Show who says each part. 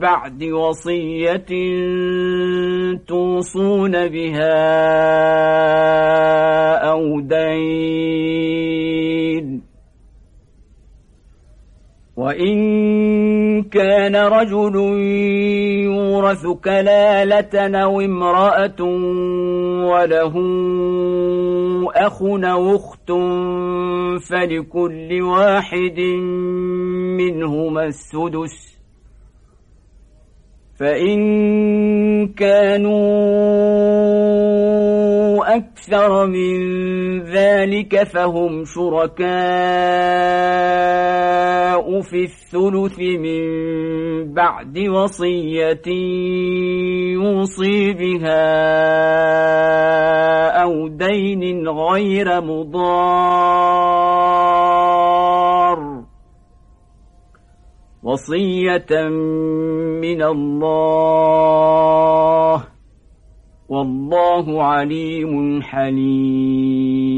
Speaker 1: بعد وصية توصون بها أو دين. وإن كان رجل يورث كلالة أو امرأة وله أخ أو فلكل واحد منهما السدس. فإن كانوا أكثر من ذلك فهم شركاء في الثلث من بعد وصية يوصي بها أو دين غير مضار وصية من الله. والله عليم حليم.